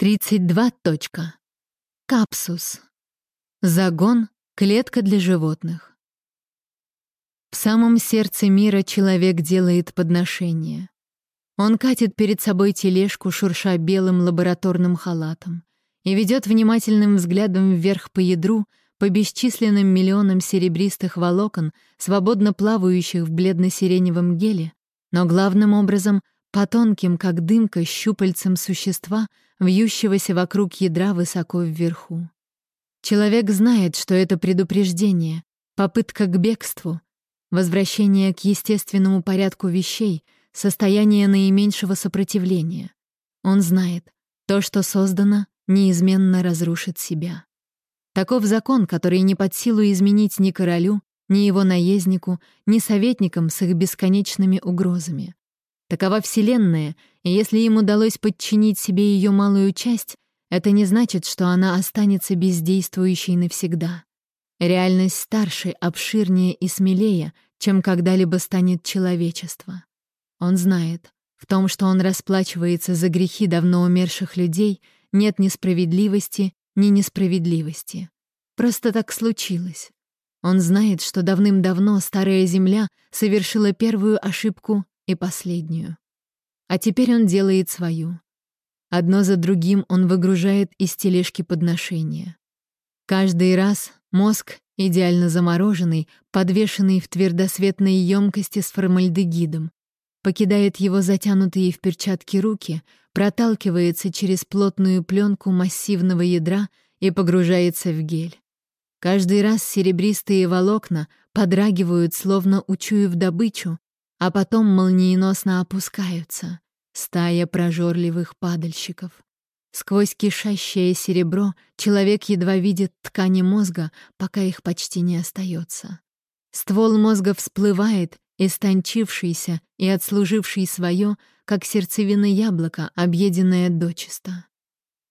32. Точка. Капсус. Загон — клетка для животных. В самом сердце мира человек делает подношение. Он катит перед собой тележку, шурша белым лабораторным халатом, и ведет внимательным взглядом вверх по ядру, по бесчисленным миллионам серебристых волокон, свободно плавающих в бледно-сиреневом геле, но главным образом по тонким, как дымка, щупальцам существа, вьющегося вокруг ядра высоко вверху. Человек знает, что это предупреждение, попытка к бегству, возвращение к естественному порядку вещей, состояние наименьшего сопротивления. Он знает, то, что создано, неизменно разрушит себя. Таков закон, который не под силу изменить ни королю, ни его наезднику, ни советникам с их бесконечными угрозами. Такова Вселенная, и если им удалось подчинить себе ее малую часть, это не значит, что она останется бездействующей навсегда. Реальность старше, обширнее и смелее, чем когда-либо станет человечество. Он знает, в том, что он расплачивается за грехи давно умерших людей, нет ни справедливости, ни несправедливости. Просто так случилось. Он знает, что давным-давно Старая Земля совершила первую ошибку и последнюю. А теперь он делает свою. Одно за другим он выгружает из тележки подношения. Каждый раз мозг, идеально замороженный, подвешенный в твердосветной емкости с формальдегидом, покидает его затянутые в перчатки руки, проталкивается через плотную пленку массивного ядра и погружается в гель. Каждый раз серебристые волокна подрагивают, словно учуяв добычу, а потом молниеносно опускаются. Стая прожорливых падальщиков. Сквозь кишащее серебро человек едва видит ткани мозга, пока их почти не остается. Ствол мозга всплывает, истончившийся и отслуживший свое, как сердцевина яблока, объеденное дочисто.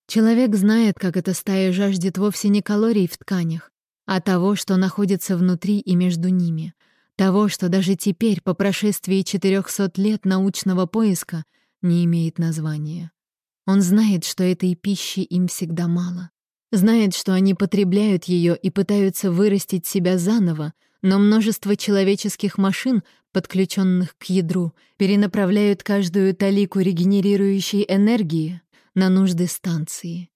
Человек знает, как эта стая жаждет вовсе не калорий в тканях, а того, что находится внутри и между ними — того, что даже теперь, по прошествии 400 лет научного поиска, не имеет названия. Он знает, что этой пищи им всегда мало. Знает, что они потребляют ее и пытаются вырастить себя заново, но множество человеческих машин, подключенных к ядру, перенаправляют каждую талику регенерирующей энергии на нужды станции.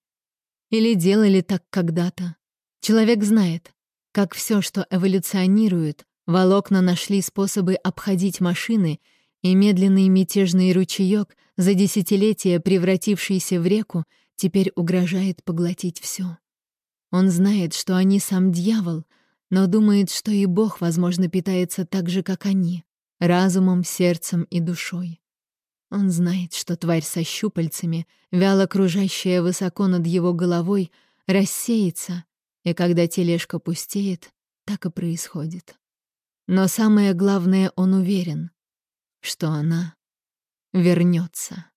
Или делали так когда-то. Человек знает, как все, что эволюционирует, Волокна нашли способы обходить машины, и медленный мятежный ручеёк, за десятилетия превратившийся в реку, теперь угрожает поглотить все. Он знает, что они сам дьявол, но думает, что и Бог, возможно, питается так же, как они, разумом, сердцем и душой. Он знает, что тварь со щупальцами, вяло кружащая высоко над его головой, рассеется, и когда тележка пустеет, так и происходит. Но самое главное, он уверен, что она вернется.